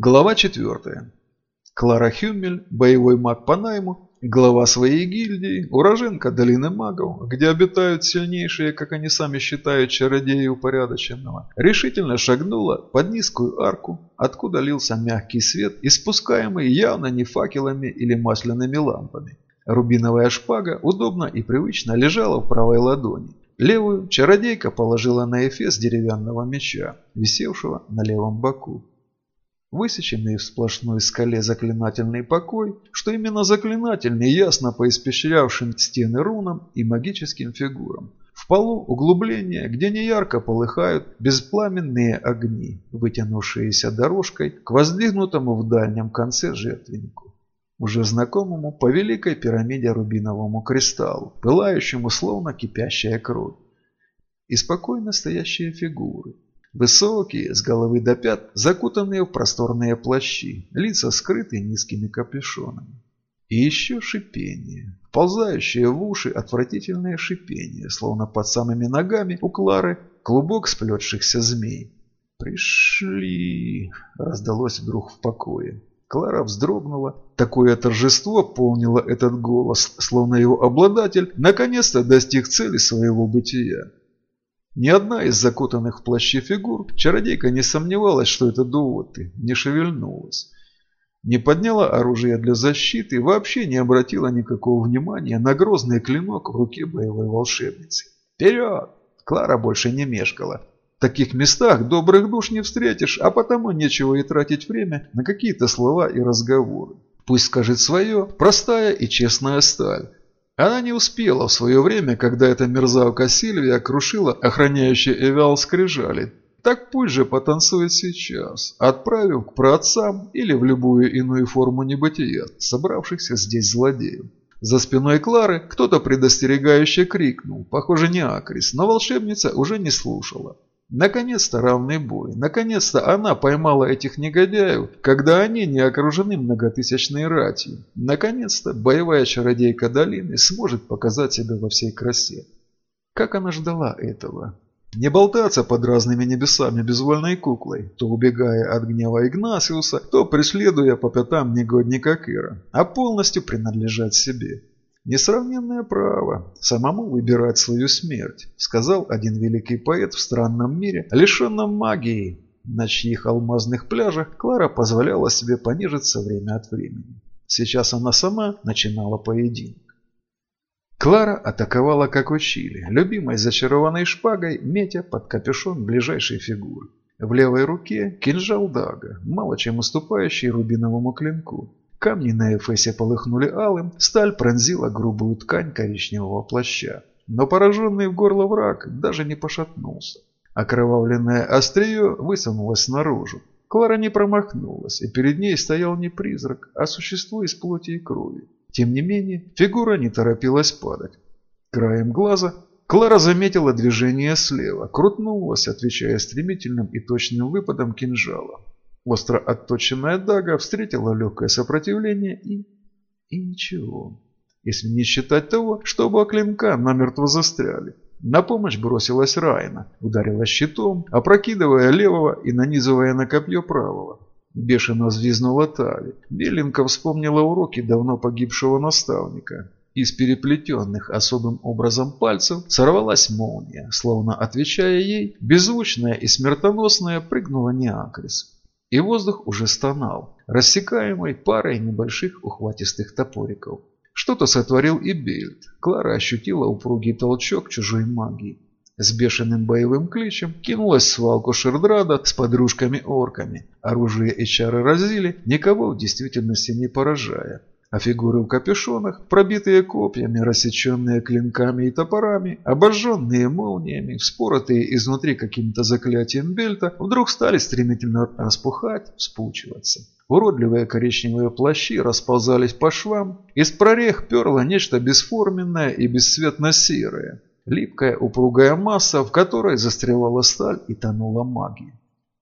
Глава 4. Клара Хюмель, боевой маг по найму, глава своей гильдии, уроженка долины магов, где обитают сильнейшие, как они сами считают, чародеи упорядоченного, решительно шагнула под низкую арку, откуда лился мягкий свет, испускаемый явно не факелами или масляными лампами. Рубиновая шпага удобно и привычно лежала в правой ладони. Левую чародейка положила на эфес деревянного меча, висевшего на левом боку. Высеченный в сплошной скале заклинательный покой, что именно заклинательный, ясно по испещрявшим стены рунам и магическим фигурам. В полу углубление, где неярко полыхают беспламенные огни, вытянувшиеся дорожкой к воздвигнутому в дальнем конце жертвеннику, уже знакомому по великой пирамиде рубиновому кристаллу, пылающему словно кипящая кровь. И спокойно стоящие фигуры – Высокие, с головы до пят, закутанные в просторные плащи, лица скрыты низкими капюшонами. И еще шипение, ползающее в уши отвратительное шипение, словно под самыми ногами у Клары клубок сплетшихся змей. «Пришли!» – раздалось вдруг в покое. Клара вздрогнула. Такое торжество полнило этот голос, словно его обладатель наконец-то достиг цели своего бытия. Ни одна из закутанных в плащи фигур, чародейка не сомневалась, что это дуоты, не шевельнулась. Не подняла оружие для защиты вообще не обратила никакого внимания на грозный клинок в руке боевой волшебницы. «Вперед!» Клара больше не мешкала. В таких местах добрых душ не встретишь, а потому нечего и тратить время на какие-то слова и разговоры. Пусть скажет свое, простая и честная сталь. Она не успела в свое время, когда эта мерзавка Сильвия крушила охраняющий Эвиал скрижали. Так пусть же потанцует сейчас, отправив к праотцам или в любую иную форму небытия, собравшихся здесь злодеев. За спиной Клары кто-то предостерегающе крикнул, похоже не Акрис, но волшебница уже не слушала. Наконец-то равный бой. Наконец-то она поймала этих негодяев, когда они не окружены многотысячной ратью. Наконец-то боевая чародейка долины сможет показать себя во всей красе. Как она ждала этого? Не болтаться под разными небесами безвольной куклой, то убегая от гнева Игнасиуса, то преследуя по пятам негодника Кира, а полностью принадлежать себе. «Несравненное право самому выбирать свою смерть», сказал один великий поэт в странном мире, лишенном магии, на чьих алмазных пляжах Клара позволяла себе понижиться время от времени. Сейчас она сама начинала поединок. Клара атаковала, как учили, любимой зачарованной шпагой, метя под капюшон ближайшей фигуры. В левой руке кинжал Дага, мало чем уступающий рубиновому клинку. Камни на эфесе полыхнули алым, сталь пронзила грубую ткань коричневого плаща. Но пораженный в горло враг даже не пошатнулся. Окровавленное острие высунулось наружу. Клара не промахнулась, и перед ней стоял не призрак, а существо из плоти и крови. Тем не менее, фигура не торопилась падать. Краем глаза Клара заметила движение слева, крутнулась, отвечая стремительным и точным выпадом кинжала. Остро отточенная дага встретила легкое сопротивление и... и ничего. Если не считать того, что оба клинка намертво застряли. На помощь бросилась Райна, ударила щитом, опрокидывая левого и нанизывая на копье правого. Бешено взвизнула Тали. Беленко вспомнила уроки давно погибшего наставника. Из переплетенных особым образом пальцев сорвалась молния, словно отвечая ей, беззвучная и смертоносная прыгнула Неакрис. И воздух уже стонал, рассекаемый парой небольших ухватистых топориков. Что-то сотворил и Бельт. Клара ощутила упругий толчок чужой магии. С бешеным боевым кличем кинулась в свалку Шердрада с подружками-орками. Оружие и чары разили, никого в действительности не поражая а фигуры в капюшонах, пробитые копьями, рассеченные клинками и топорами, обожженные молниями, вспоротые изнутри каким-то заклятием бельта, вдруг стали стремительно распухать, вспучиваться. Уродливые коричневые плащи расползались по швам, из прорех перло нечто бесформенное и бесцветно-серое. Липкая упругая масса, в которой застревала сталь и тонула магия.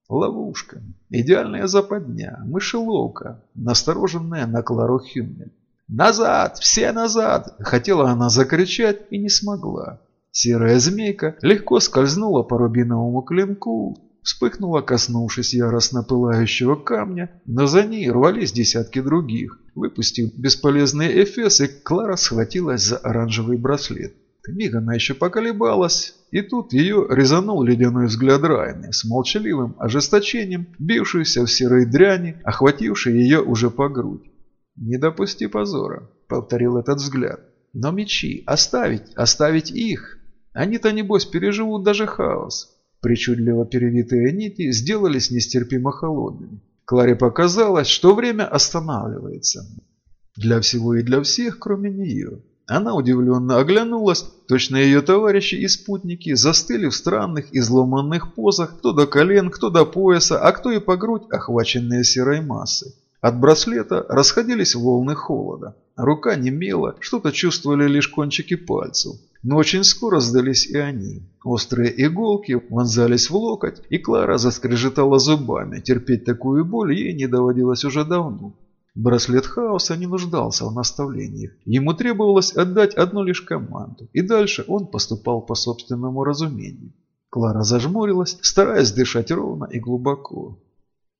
Ловушка. Идеальная западня. Мышеловка. Настороженная на Клару Хюмель. «Назад! Все назад!» Хотела она закричать и не смогла. Серая змейка легко скользнула по рубиновому клинку, вспыхнула, коснувшись яростно пылающего камня, но за ней рвались десятки других. Выпустив бесполезные эфесы, Клара схватилась за оранжевый браслет. Миг она еще поколебалась, и тут ее резанул ледяной взгляд Райны с молчаливым ожесточением, бившийся в серой дряни, охватившей ее уже по грудь. «Не допусти позора», — повторил этот взгляд. «Но мечи, оставить, оставить их. Они-то, небось, переживут даже хаос». Причудливо перевитые нити сделались нестерпимо холодными. Кларе показалось, что время останавливается. Для всего и для всех, кроме нее. Она удивленно оглянулась, точно ее товарищи и спутники застыли в странных изломанных позах, кто до колен, кто до пояса, а кто и по грудь, охваченные серой массой. От браслета расходились волны холода. Рука немела, что-то чувствовали лишь кончики пальцев. Но очень скоро сдались и они. Острые иголки вонзались в локоть, и Клара заскрежетала зубами. Терпеть такую боль ей не доводилось уже давно. Браслет хаоса не нуждался в наставлениях. Ему требовалось отдать одну лишь команду, и дальше он поступал по собственному разумению. Клара зажмурилась, стараясь дышать ровно и глубоко.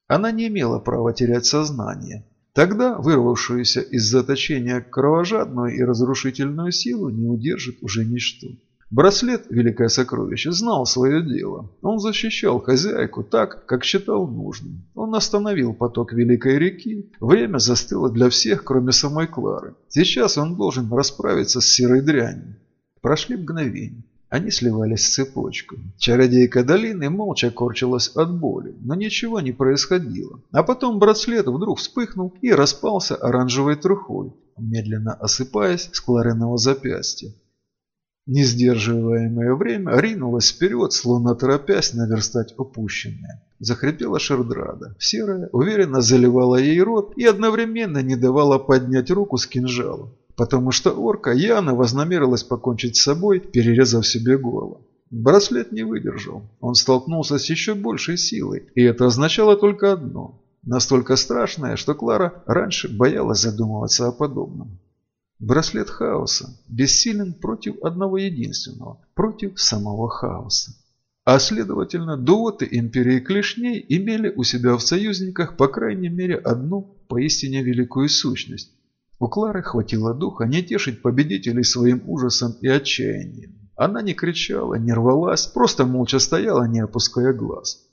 Она не имела права терять сознание. Тогда вырвавшуюся из заточения кровожадную и разрушительную силу не удержит уже ничто. Браслет, великое сокровище, знал свое дело. Он защищал хозяйку так, как считал нужным. Он остановил поток великой реки. Время застыло для всех, кроме самой Клары. Сейчас он должен расправиться с серой дрянью. Прошли мгновения. Они сливались с цепочкой. Чародейка долины молча корчилась от боли, но ничего не происходило. А потом браслет вдруг вспыхнул и распался оранжевой трухой, медленно осыпаясь с Клариного запястья. Несдерживаемое время ринулось вперед, словно торопясь наверстать упущенное. Захрипела Шердрада. Серая уверенно заливала ей рот и одновременно не давала поднять руку с кинжалом, потому что орка Яна вознамерилась покончить с собой, перерезав себе горло. Браслет не выдержал. Он столкнулся с еще большей силой, и это означало только одно. Настолько страшное, что Клара раньше боялась задумываться о подобном. Браслет хаоса бессилен против одного единственного, против самого хаоса. А следовательно, дуоты империи клешней имели у себя в союзниках по крайней мере одну поистине великую сущность. У Клары хватило духа не тешить победителей своим ужасом и отчаянием. Она не кричала, не рвалась, просто молча стояла, не опуская глаз.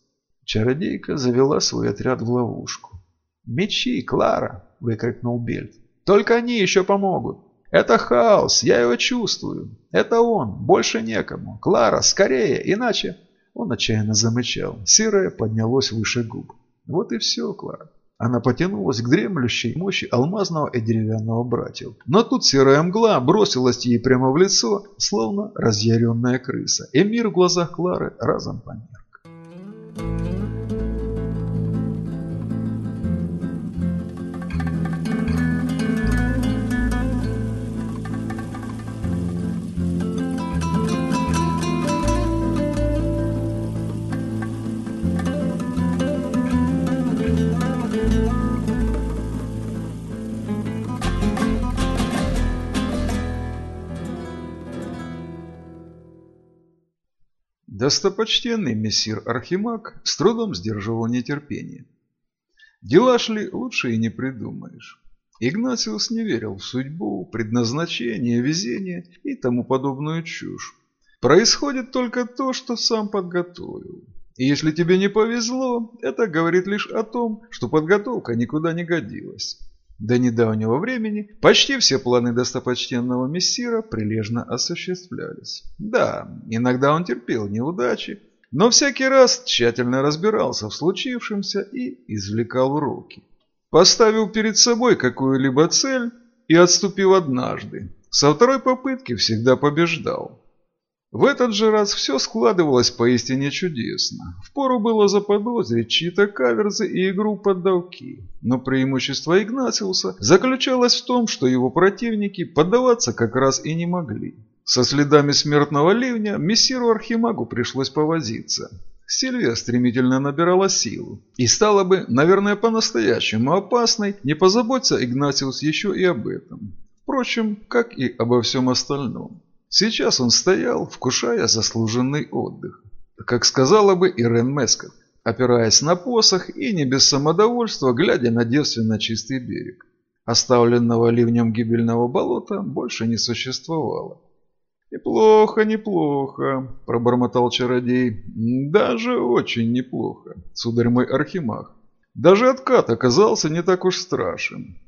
Чародейка завела свой отряд в ловушку. «Мечи, Клара!» – выкрикнул Бельт. Только они еще помогут. Это хаос, я его чувствую. Это он, больше некому. Клара, скорее, иначе... Он отчаянно замычал. Серое поднялось выше губ. Вот и все, Клара. Она потянулась к дремлющей мощи алмазного и деревянного братьев. Но тут серая мгла бросилась ей прямо в лицо, словно разъяренная крыса. И мир в глазах Клары разом померк. Достопочтенный мессир Архимаг с трудом сдерживал нетерпение. Дела шли лучше и не придумаешь. Игнатиус не верил в судьбу, предназначение, везение и тому подобную чушь. Происходит только то, что сам подготовил. И если тебе не повезло, это говорит лишь о том, что подготовка никуда не годилась. До недавнего времени почти все планы достопочтенного мессира прилежно осуществлялись. Да, иногда он терпел неудачи, но всякий раз тщательно разбирался в случившемся и извлекал уроки. Поставил перед собой какую-либо цель и отступил однажды. Со второй попытки всегда побеждал. В этот же раз все складывалось поистине чудесно. Впору было заподозрить чьи-то каверзы и игру поддавки. Но преимущество Игнациуса заключалось в том, что его противники поддаваться как раз и не могли. Со следами смертного ливня мессиру Архимагу пришлось повозиться. Сильвия стремительно набирала силу. И стала бы, наверное, по-настоящему опасной, не позаботься Игнатиус еще и об этом. Впрочем, как и обо всем остальном. Сейчас он стоял, вкушая заслуженный отдых. Как сказала бы Ирен Мескот, опираясь на посох и не без самодовольства, глядя на девственно чистый берег. Оставленного ливнем гибельного болота больше не существовало. «Неплохо, неплохо», – пробормотал чародей. «Даже очень неплохо, сударь мой архимаг. Даже откат оказался не так уж страшен.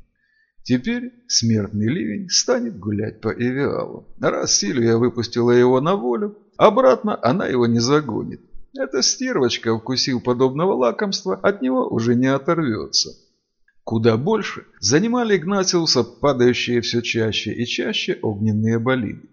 Теперь смертный ливень станет гулять по Эвиалу. Раз Сильвия выпустила его на волю, обратно она его не загонит. Эта стервочка, вкусив подобного лакомства, от него уже не оторвется. Куда больше занимали Игнатиуса падающие все чаще и чаще огненные болиды.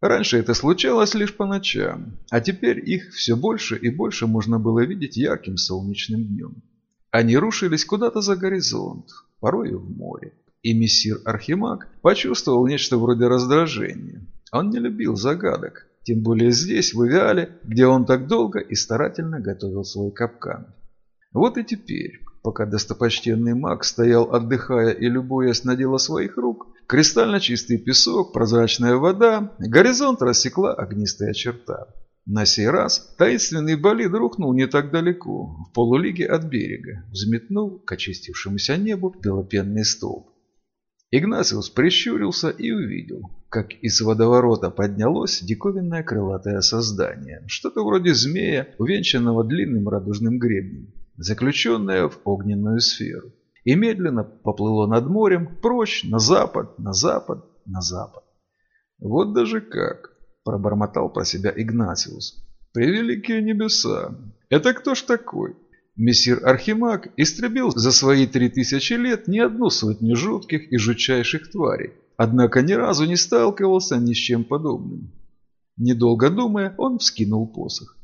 Раньше это случалось лишь по ночам, а теперь их все больше и больше можно было видеть ярким солнечным днем. Они рушились куда-то за горизонт, порой в море. И мессир Архимаг почувствовал нечто вроде раздражения. Он не любил загадок, тем более здесь, в Ивиале, где он так долго и старательно готовил свой капкан. Вот и теперь, пока достопочтенный маг стоял отдыхая и любуясь на дело своих рук, кристально чистый песок, прозрачная вода, горизонт рассекла огнистая черта. На сей раз таинственный болид рухнул не так далеко, в полулиге от берега, взметнул к очистившемуся небу белопенный столб. Игнациус прищурился и увидел, как из водоворота поднялось диковинное крылатое создание, что-то вроде змея, увенчанного длинным радужным гребнем, заключенное в огненную сферу, и медленно поплыло над морем прочь на запад, на запад, на запад. Вот даже как пробормотал про себя Игнатиус. «Превеликие небеса! Это кто ж такой?» Мессир Архимаг истребил за свои три тысячи лет не одну сотню жутких и жутчайших тварей, однако ни разу не сталкивался ни с чем подобным. Недолго думая, он вскинул посох.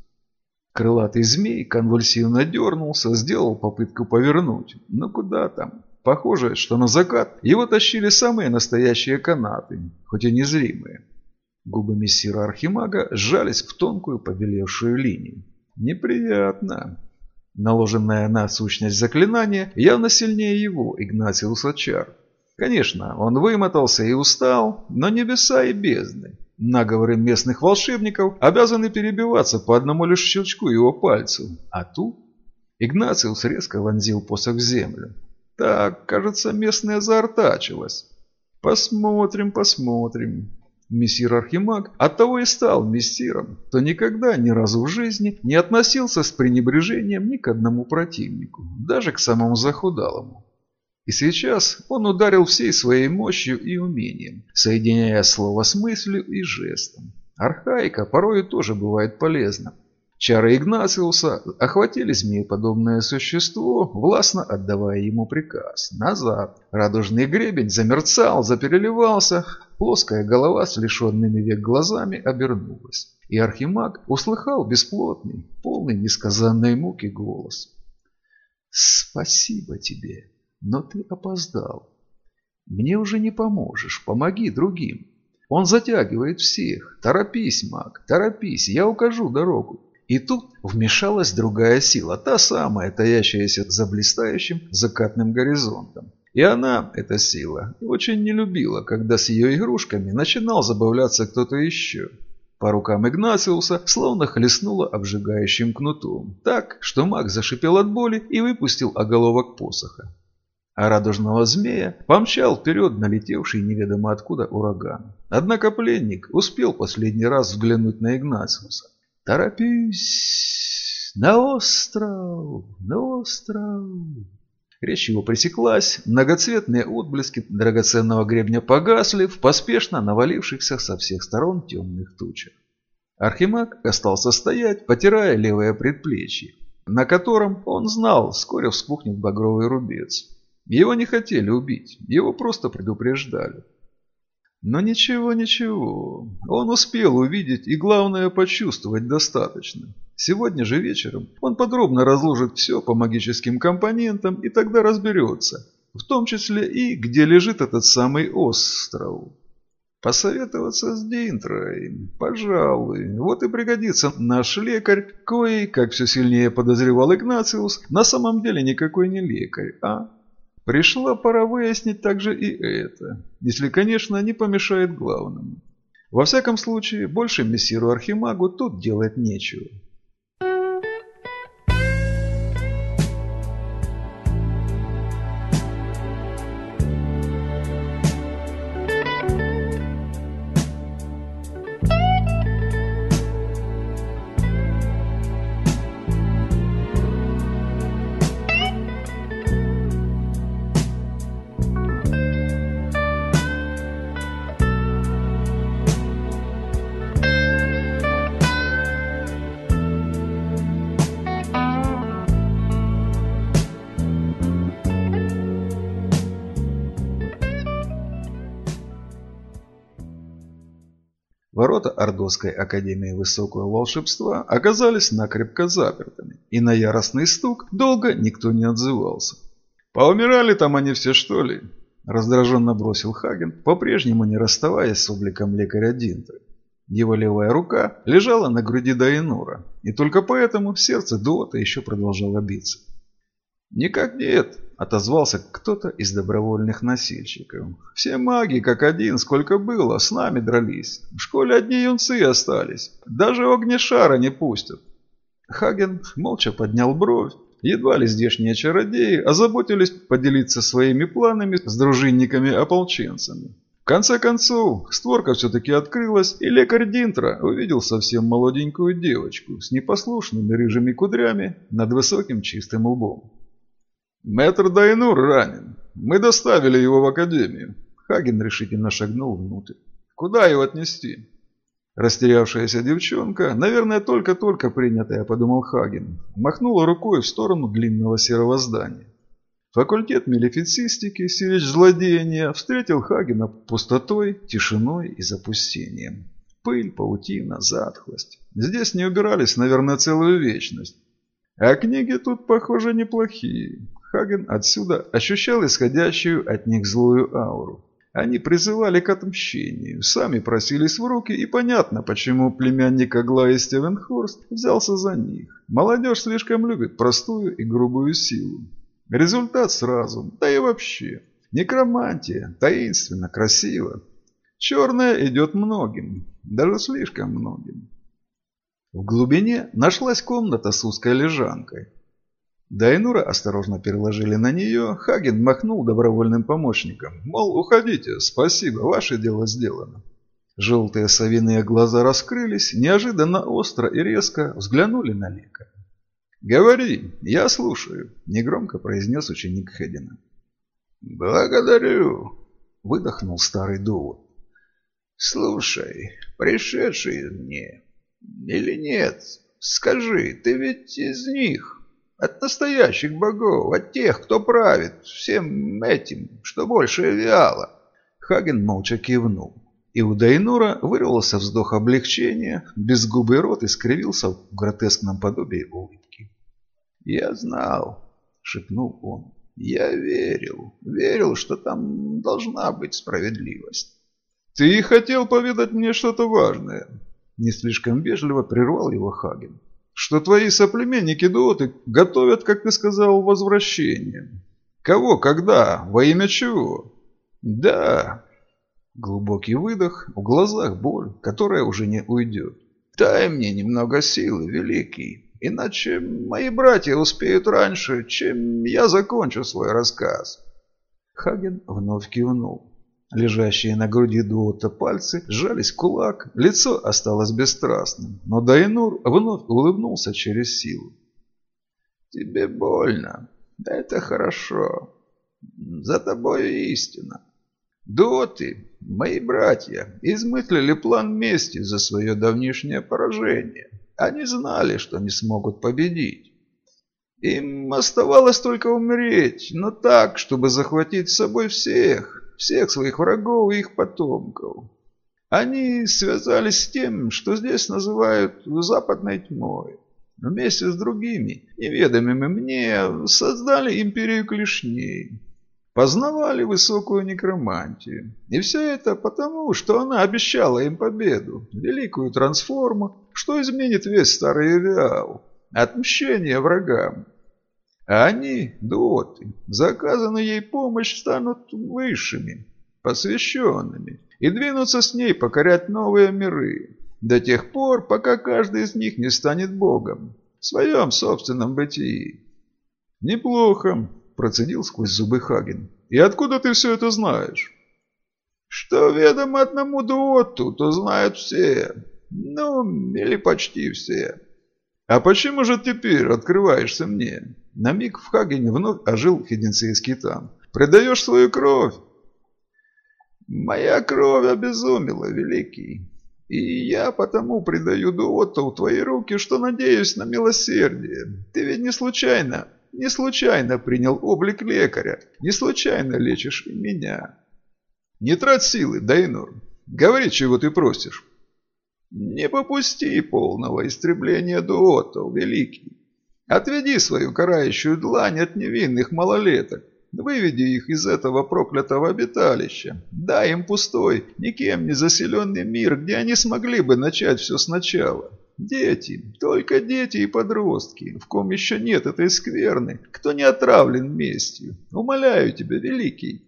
Крылатый змей конвульсивно дернулся, сделал попытку повернуть. Но куда там? Похоже, что на закат его тащили самые настоящие канаты, хоть и незримые. Губы мессира Архимага сжались в тонкую побелевшую линию. Неприятно. Наложенное на сущность заклинание явно сильнее его, Игнатиуса Чар. Конечно, он вымотался и устал, но небеса и бездны. Наговоры местных волшебников обязаны перебиваться по одному лишь щелчку его пальцу. А тут Игнациус резко вонзил посох в землю. Так, кажется, местная заортачилась. Посмотрим, посмотрим. Мессир Архимаг оттого и стал мессиром, то никогда ни разу в жизни не относился с пренебрежением ни к одному противнику, даже к самому захудалому. И сейчас он ударил всей своей мощью и умением, соединяя слово с мыслью и жестом. Архаика порой тоже бывает полезна, Чары Игнациуса охватили змееподобное существо, властно отдавая ему приказ. Назад. Радужный гребень замерцал, запереливался. Плоская голова с лишенными век глазами обернулась. И Архимаг услыхал бесплотный, полный несказанной муки голос. «Спасибо тебе, но ты опоздал. Мне уже не поможешь, помоги другим. Он затягивает всех. Торопись, маг, торопись, я укажу дорогу. И тут вмешалась другая сила, та самая, таящаяся за блистающим закатным горизонтом. И она, эта сила, очень не любила, когда с ее игрушками начинал забавляться кто-то еще. По рукам Игнациуса словно хлестнуло обжигающим кнутом, так, что маг зашипел от боли и выпустил оголовок посоха. А радужного змея помчал вперед налетевший неведомо откуда ураган. Однако пленник успел последний раз взглянуть на Игнациуса. «Торопись! На остров! На остров!» Речь его пресеклась, многоцветные отблески драгоценного гребня погасли в поспешно навалившихся со всех сторон темных тучах. Архимаг остался стоять, потирая левое предплечье, на котором, он знал, вскоре вспухнет багровый рубец. Его не хотели убить, его просто предупреждали. Но ничего, ничего. Он успел увидеть и, главное, почувствовать достаточно. Сегодня же вечером он подробно разложит все по магическим компонентам и тогда разберется. В том числе и где лежит этот самый остров. Посоветоваться с Динтрой, пожалуй. Вот и пригодится наш лекарь, кой, как все сильнее подозревал Игнациус, на самом деле никакой не лекарь, а Пришла пора выяснить также и это, если, конечно, не помешает главному. Во всяком случае, больше мессиру Архимагу тут делать нечего. Ворота Ордовской Академии Высокого Волшебства оказались накрепко запертыми, и на яростный стук долго никто не отзывался. «Поумирали там они все, что ли?» – раздраженно бросил Хаген, по-прежнему не расставаясь с обликом лекаря Динтера. Его левая рука лежала на груди Дайнура, и только поэтому сердце Дуота еще продолжало биться. «Никак нет», – отозвался кто-то из добровольных носильщиков. «Все маги, как один, сколько было, с нами дрались. В школе одни юнцы остались. Даже огнешара не пустят». Хаген молча поднял бровь. Едва ли здешние чародеи озаботились поделиться своими планами с дружинниками-ополченцами. В конце концов, створка все-таки открылась, и лекарь Динтра увидел совсем молоденькую девочку с непослушными рыжими кудрями над высоким чистым лбом. «Мэтр Дайнур ранен. Мы доставили его в академию». Хаген решительно шагнул внутрь. «Куда его отнести?» Растерявшаяся девчонка, наверное, только-только принятая, подумал Хаген, махнула рукой в сторону длинного серого здания. Факультет мелифицистики, сирич злодеяния, встретил Хагена пустотой, тишиной и запустением. Пыль, паутина, затхлость. Здесь не убирались, наверное, целую вечность. А книги тут, похоже, неплохие. Хаген отсюда ощущал исходящую от них злую ауру. Они призывали к отмщению, сами просились в руки, и понятно, почему племянник Аглаи Стивенхорст взялся за них. Молодежь слишком любит простую и грубую силу. Результат сразу, да и вообще. Некромантия, таинственно, красиво. Черное идет многим, даже слишком многим. В глубине нашлась комната с узкой лежанкой. Дайнура осторожно переложили на нее, Хаген махнул добровольным помощником. Мол, уходите, спасибо, ваше дело сделано. Желтые совиные глаза раскрылись, неожиданно остро и резко взглянули на лекаря. «Говори, я слушаю», – негромко произнес ученик Хедина. «Благодарю», – выдохнул старый довод. «Слушай, пришедший мне, или нет, скажи, ты ведь из них, от настоящих богов, от тех, кто правит всем этим, что больше виало». Хаген молча кивнул. И у Дайнура вырвался вздох облегчения, безгубый рот искривился в гротескном подобии улыбки. «Я знал», — шепнул он. «Я верил, верил, что там должна быть справедливость». «Ты хотел поведать мне что-то важное?» Не слишком вежливо прервал его Хаген. «Что твои соплеменники-дуоты готовят, как ты сказал, возвращение. Кого, когда, во имя чего?» «Да». Глубокий выдох, в глазах боль, которая уже не уйдет. «Дай мне немного силы, Великий. Иначе мои братья успеют раньше, чем я закончу свой рассказ. Хаген вновь кивнул. Лежащие на груди Дуота пальцы сжались в кулак, лицо осталось бесстрастным, но Дайнур вновь улыбнулся через силу. «Тебе больно. Это хорошо. За тобой истина. Доты, мои братья, измыслили план мести за свое давнишнее поражение. Они знали, что не смогут победить. Им оставалось только умереть, но так, чтобы захватить с собой всех, всех своих врагов и их потомков. Они связались с тем, что здесь называют «западной тьмой». Вместе с другими, неведомыми мне, создали империю клешней. Познавали высокую некромантию. И все это потому, что она обещала им победу, великую трансформу, что изменит весь старый Эвиал. Отмщение врагам. А они, дуоты, заказанную ей помощь станут высшими, посвященными, и двинутся с ней покорять новые миры, до тех пор, пока каждый из них не станет богом, в своем собственном бытии. «Неплохо», – процедил сквозь зубы Хаген. «И откуда ты все это знаешь?» «Что ведомо одному дуоту, то знают все. Ну, или почти все. А почему же теперь открываешься мне? На миг в Хагене вновь ожил феденцейский там. Предаешь свою кровь? Моя кровь обезумела, великий. И я потому предаю Дуоту в твои руки, что надеюсь на милосердие. Ты ведь не случайно, не случайно принял облик лекаря. Не случайно лечишь и меня. Не трать силы, Дайнур. Говори, чего ты просишь. Не попусти полного истребления дуотов, великий. Отведи свою карающую длань от невинных малолеток. Выведи их из этого проклятого обиталища. Дай им пустой, никем не заселенный мир, где они смогли бы начать все сначала. Дети, только дети и подростки, в ком еще нет этой скверны, кто не отравлен местью. Умоляю тебя, великий.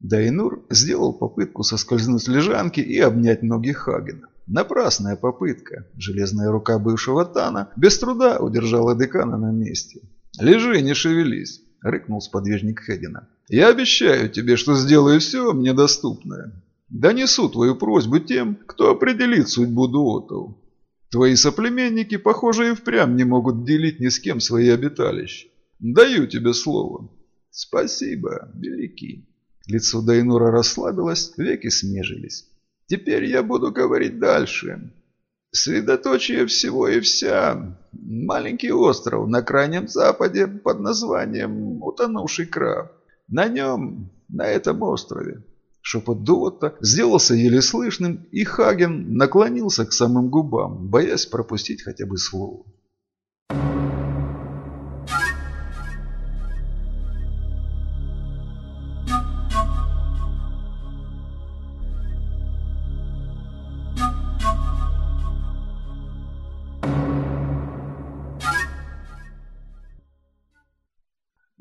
Дайнур сделал попытку соскользнуть с лежанки и обнять ноги Хагена. Напрасная попытка. Железная рука бывшего Тана без труда удержала декана на месте. «Лежи, не шевелись», — рыкнул сподвижник Хедина. «Я обещаю тебе, что сделаю все мне доступное. Донесу твою просьбу тем, кто определит судьбу дуотов. Твои соплеменники, похоже, и впрямь не могут делить ни с кем свои обиталища. Даю тебе слово». «Спасибо, великий». Лицо Дайнура расслабилось, веки смежились. Теперь я буду говорить дальше. Средоточие всего и вся – маленький остров на крайнем западе под названием «Утонувший краб». На нем, на этом острове. Шепот Дуотта сделался еле слышным, и Хаген наклонился к самым губам, боясь пропустить хотя бы слово.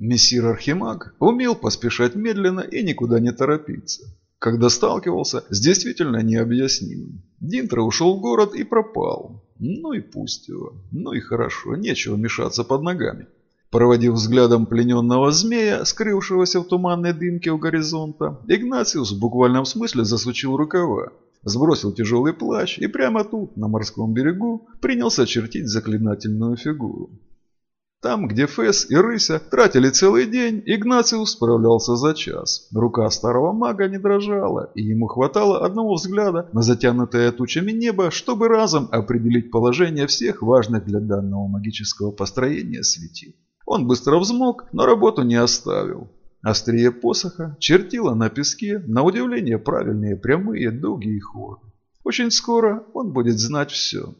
Мессир Архимаг умел поспешать медленно и никуда не торопиться, когда сталкивался с действительно необъяснимым. Динтро ушел в город и пропал. Ну и пусть его. Ну и хорошо, нечего мешаться под ногами. Проводив взглядом плененного змея, скрывшегося в туманной дымке у горизонта, Игнациус в буквальном смысле засучил рукава, сбросил тяжелый плащ и прямо тут, на морском берегу, принялся чертить заклинательную фигуру. Там, где Фэс и Рыся тратили целый день, Игнациус справлялся за час. Рука старого мага не дрожала, и ему хватало одного взгляда на затянутое тучами небо, чтобы разом определить положение всех важных для данного магического построения светил. Он быстро взмок, но работу не оставил. Острие посоха чертило на песке, на удивление правильные прямые дуги и хоры. Очень скоро он будет знать все.